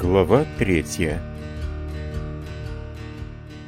Глава третья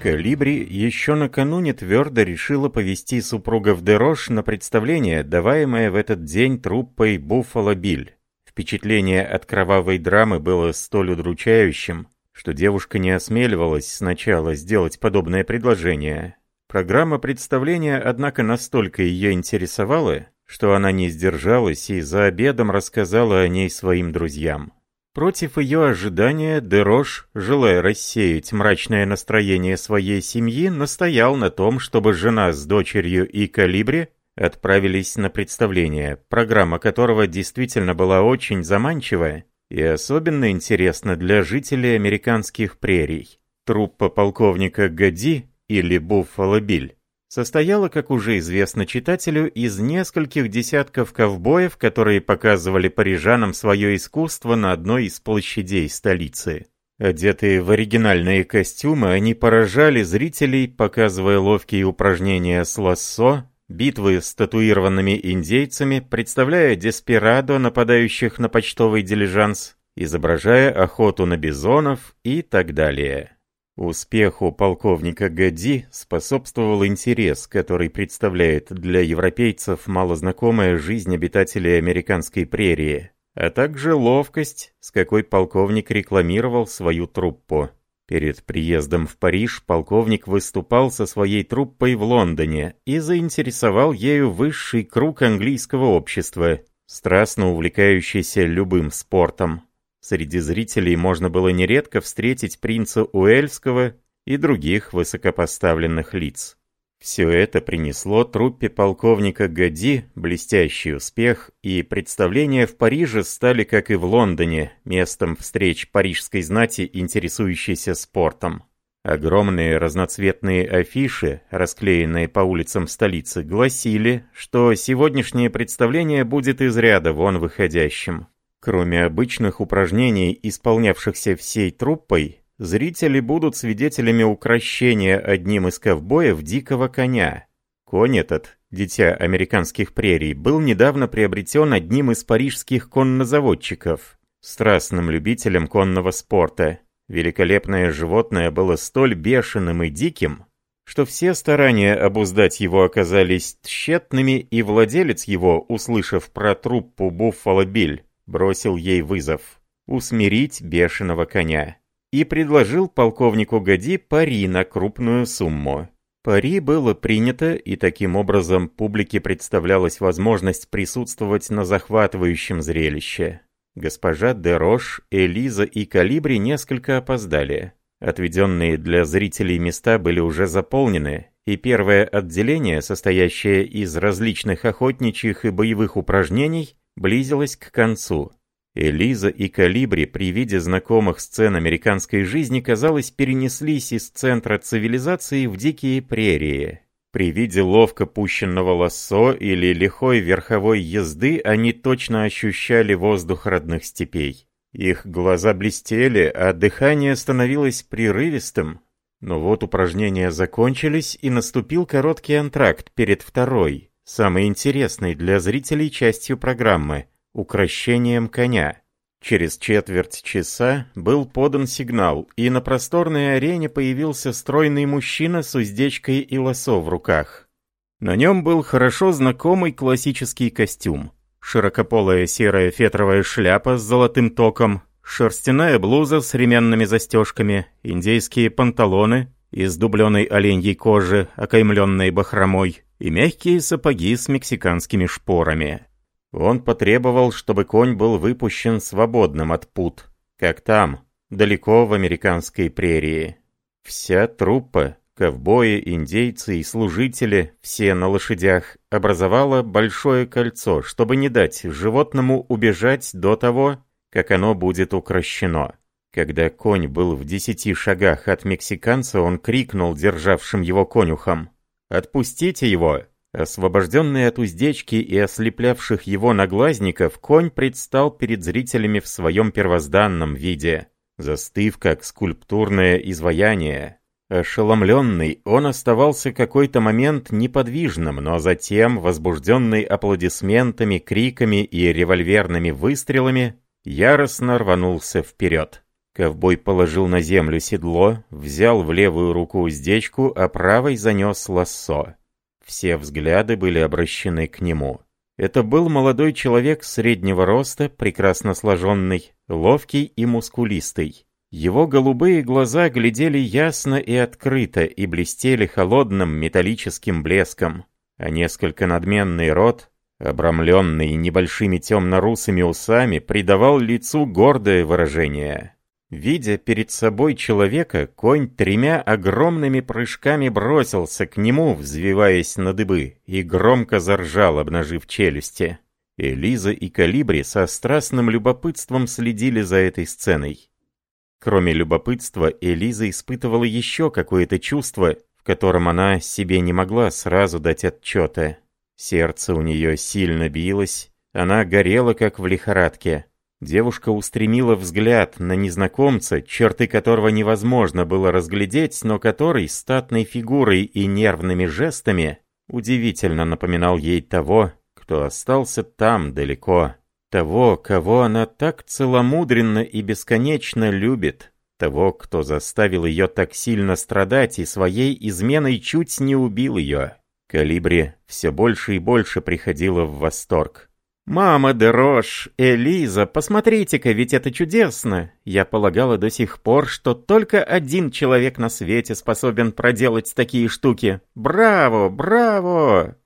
Калибри еще накануне твердо решила повести супругов Дерош на представление, даваемое в этот день труппой Буффало Биль. Впечатление от кровавой драмы было столь удручающим, что девушка не осмеливалась сначала сделать подобное предложение. Программа представления, однако, настолько ее интересовала, что она не сдержалась и за обедом рассказала о ней своим друзьям. Против ее ожидания Дерош, желая рассеять мрачное настроение своей семьи, настоял на том, чтобы жена с дочерью и Калибри отправились на представление, программа которого действительно была очень заманчивая и особенно интересна для жителей американских прерий. Труппа полковника Гади или Буффало Биль состояла, как уже известно читателю, из нескольких десятков ковбоев, которые показывали парижанам свое искусство на одной из площадей столицы. Одетые в оригинальные костюмы, они поражали зрителей, показывая ловкие упражнения с лассо, битвы с татуированными индейцами, представляя деспирадо, нападающих на почтовый дилижанс, изображая охоту на бизонов и так далее. Успеху полковника Гади способствовал интерес, который представляет для европейцев малознакомая жизнь обитателей американской прерии, а также ловкость, с какой полковник рекламировал свою труппу. Перед приездом в Париж полковник выступал со своей труппой в Лондоне и заинтересовал ею высший круг английского общества, страстно увлекающийся любым спортом. Среди зрителей можно было нередко встретить принца Уэльского и других высокопоставленных лиц. Все это принесло труппе полковника Гади блестящий успех, и представления в Париже стали, как и в Лондоне, местом встреч парижской знати, интересующейся спортом. Огромные разноцветные афиши, расклеенные по улицам столицы, гласили, что сегодняшнее представление будет из ряда вон выходящим. Кроме обычных упражнений, исполнявшихся всей труппой, зрители будут свидетелями укрощения одним из ковбоев дикого коня. Конь этот, дитя американских прерий, был недавно приобретен одним из парижских коннозаводчиков, страстным любителем конного спорта. Великолепное животное было столь бешеным и диким, что все старания обуздать его оказались тщетными, и владелец его, услышав про труппу Буффало Биль, бросил ей вызов, усмирить бешеного коня. И предложил полковнику Гади пари на крупную сумму. Пари было принято, и таким образом публике представлялась возможность присутствовать на захватывающем зрелище. Госпожа Дерош, Элиза и Калибри несколько опоздали. Отведенные для зрителей места были уже заполнены, и первое отделение, состоящее из различных охотничьих и боевых упражнений, близилась к концу. Элиза и Калибри при виде знакомых сцен американской жизни, казалось, перенеслись из центра цивилизации в дикие прерии. При виде ловко пущенного лассо или лихой верховой езды они точно ощущали воздух родных степей. Их глаза блестели, а дыхание становилось прерывистым. Но вот упражнения закончились, и наступил короткий антракт перед второй, самой интересной для зрителей частью программы – укращением коня. Через четверть часа был подан сигнал, и на просторной арене появился стройный мужчина с уздечкой и лосо в руках. На нем был хорошо знакомый классический костюм. Широкополая серая фетровая шляпа с золотым током, шерстяная блуза с ременными застежками, индейские панталоны из дубленой оленьей кожи, окаймленной бахромой, и мягкие сапоги с мексиканскими шпорами. Он потребовал, чтобы конь был выпущен свободным от пут, как там, далеко в американской прерии. Вся труппа, ковбои, индейцы и служители, все на лошадях, образовала большое кольцо, чтобы не дать животному убежать до того, как оно будет укращено. Когда конь был в десяти шагах от мексиканца, он крикнул державшим его конюхам «Отпустите его!» Освобожденный от уздечки и ослеплявших его наглазников, конь предстал перед зрителями в своем первозданном виде, застыв как скульптурное изваяние. Ошеломленный, он оставался какой-то момент неподвижным, но затем, возбужденный аплодисментами, криками и револьверными выстрелами, яростно рванулся вперед. Ковбой положил на землю седло, взял в левую руку уздечку, а правой занес лассо. Все взгляды были обращены к нему. Это был молодой человек среднего роста, прекрасно сложенный, ловкий и мускулистый. Его голубые глаза глядели ясно и открыто и блестели холодным металлическим блеском, а несколько надменный рот, обрамленный небольшими темно-русыми усами, придавал лицу гордое выражение. Видя перед собой человека, конь тремя огромными прыжками бросился к нему, взвиваясь на дыбы, и громко заржал, обнажив челюсти. Элиза и Калибри со страстным любопытством следили за этой сценой. Кроме любопытства, Элиза испытывала еще какое-то чувство, в котором она себе не могла сразу дать отчета. Сердце у нее сильно билось, она горела как в лихорадке. Девушка устремила взгляд на незнакомца, черты которого невозможно было разглядеть, но который статной фигурой и нервными жестами удивительно напоминал ей того, кто остался там далеко, того, кого она так целомудренно и бесконечно любит, того, кто заставил ее так сильно страдать и своей изменой чуть не убил ее. Калибри все больше и больше приходила в восторг. «Мама де Рош, Элиза, посмотрите-ка, ведь это чудесно!» Я полагала до сих пор, что только один человек на свете способен проделать такие штуки. «Браво! Браво!»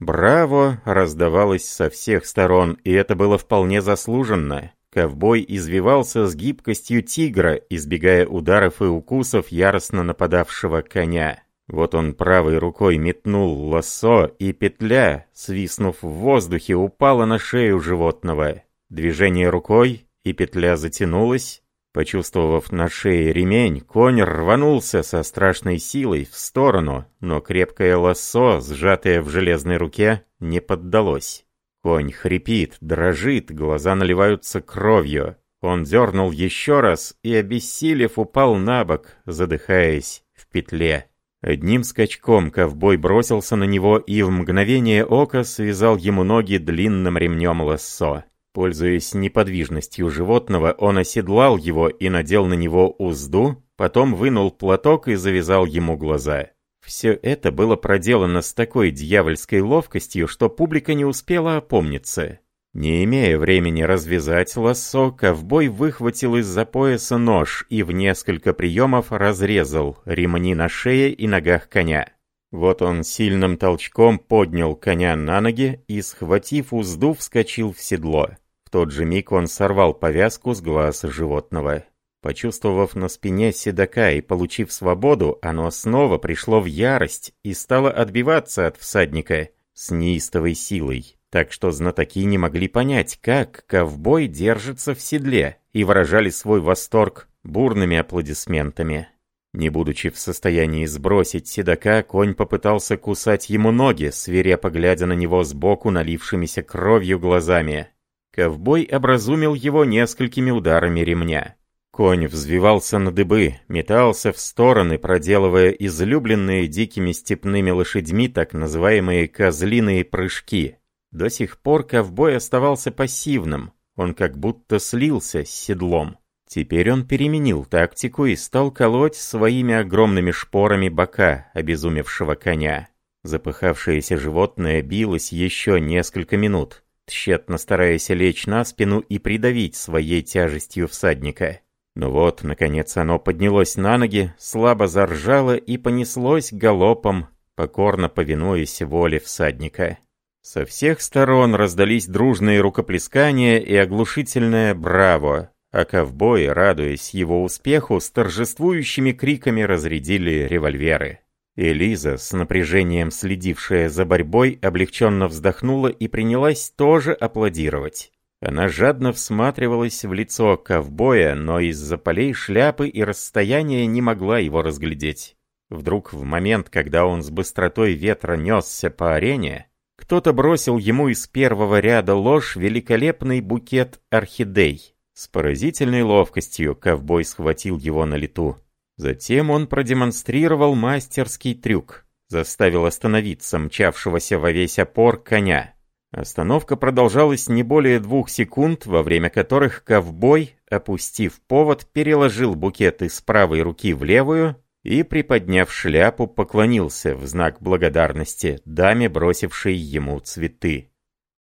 «Браво!» раздавалось со всех сторон, и это было вполне заслуженно. Ковбой извивался с гибкостью тигра, избегая ударов и укусов яростно нападавшего коня. Вот он правой рукой метнул лассо, и петля, свистнув в воздухе, упала на шею животного. Движение рукой, и петля затянулась. Почувствовав на шее ремень, конь рванулся со страшной силой в сторону, но крепкое лассо, сжатое в железной руке, не поддалось. Конь хрипит, дрожит, глаза наливаются кровью. Он дернул еще раз и, обессилев, упал на бок, задыхаясь в петле. Одним скачком ковбой бросился на него и в мгновение ока связал ему ноги длинным ремнем лассо. Пользуясь неподвижностью животного, он оседлал его и надел на него узду, потом вынул платок и завязал ему глаза. Все это было проделано с такой дьявольской ловкостью, что публика не успела опомниться. Не имея времени развязать лассо, ковбой выхватил из-за пояса нож и в несколько приемов разрезал ремни на шее и ногах коня. Вот он сильным толчком поднял коня на ноги и, схватив узду, вскочил в седло. В тот же миг он сорвал повязку с глаз животного. Почувствовав на спине седока и получив свободу, оно снова пришло в ярость и стало отбиваться от всадника с неистовой силой так что знатоки не могли понять, как ковбой держится в седле, и выражали свой восторг бурными аплодисментами. Не будучи в состоянии сбросить седока, конь попытался кусать ему ноги, свирепо глядя на него сбоку налившимися кровью глазами. Ковбой образумил его несколькими ударами ремня. Конь взвивался на дыбы, метался в стороны, проделывая излюбленные дикими степными лошадьми так называемые «козлиные прыжки». До сих пор ковбой оставался пассивным, он как будто слился с седлом. Теперь он переменил тактику и стал колоть своими огромными шпорами бока обезумевшего коня. Запыхавшееся животное билось еще несколько минут, тщетно стараясь лечь на спину и придавить своей тяжестью всадника. Ну вот, наконец, оно поднялось на ноги, слабо заржало и понеслось галопом, покорно повинуясь воле всадника. Со всех сторон раздались дружные рукоплескания и оглушительное «Браво!», а ковбои, радуясь его успеху, с торжествующими криками разрядили револьверы. Элиза, с напряжением следившая за борьбой, облегченно вздохнула и принялась тоже аплодировать. Она жадно всматривалась в лицо ковбоя, но из-за полей шляпы и расстояния не могла его разглядеть. Вдруг в момент, когда он с быстротой ветра несся по арене, кто-то бросил ему из первого ряда ложь великолепный букет орхидей. С поразительной ловкостью ковбой схватил его на лету. Затем он продемонстрировал мастерский трюк. Заставил остановиться мчавшегося во весь опор коня. Остановка продолжалась не более двух секунд, во время которых ковбой, опустив повод, переложил букет из правой руки в левую, и, приподняв шляпу, поклонился в знак благодарности даме, бросившей ему цветы.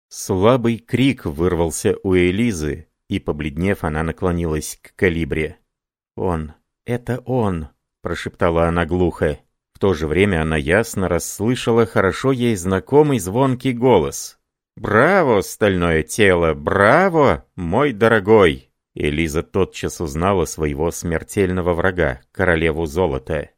Слабый крик вырвался у Элизы, и, побледнев, она наклонилась к калибре. «Он! Это он!» – прошептала она глухо. В то же время она ясно расслышала хорошо ей знакомый звонкий голос. «Браво, стальное тело! Браво, мой дорогой!» Элиза тотчас узнала своего смертельного врага, королеву золота.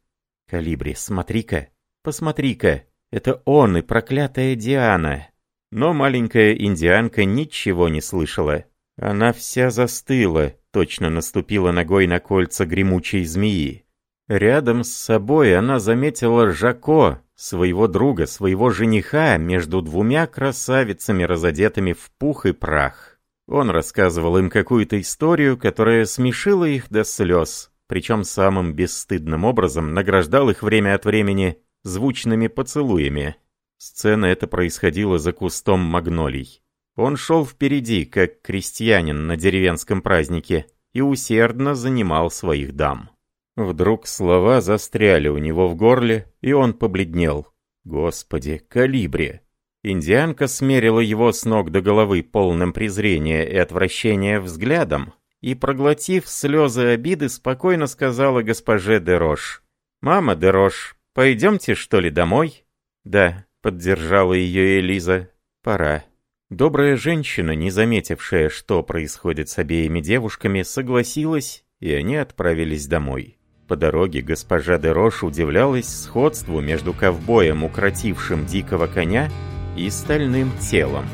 «Калибри, смотри-ка! Посмотри-ка! Это он и проклятая Диана!» Но маленькая индианка ничего не слышала. Она вся застыла, точно наступила ногой на кольца гремучей змеи. Рядом с собой она заметила Жако, своего друга, своего жениха, между двумя красавицами, разодетыми в пух и прах. Он рассказывал им какую-то историю, которая смешила их до слез, причем самым бесстыдным образом награждал их время от времени звучными поцелуями. Сцена эта происходила за кустом магнолий. Он шел впереди, как крестьянин на деревенском празднике, и усердно занимал своих дам. Вдруг слова застряли у него в горле, и он побледнел. «Господи, калибри!» Индианка смерила его с ног до головы полным презрения и отвращения взглядом и, проглотив слезы обиды, спокойно сказала госпоже Дерош. «Мама Дерош, пойдемте, что ли, домой?» «Да», — поддержала ее Элиза, — «пора». Добрая женщина, не заметившая, что происходит с обеими девушками, согласилась, и они отправились домой. По дороге госпожа Дерош удивлялась сходству между ковбоем, укротившим дикого коня, и стальным телом.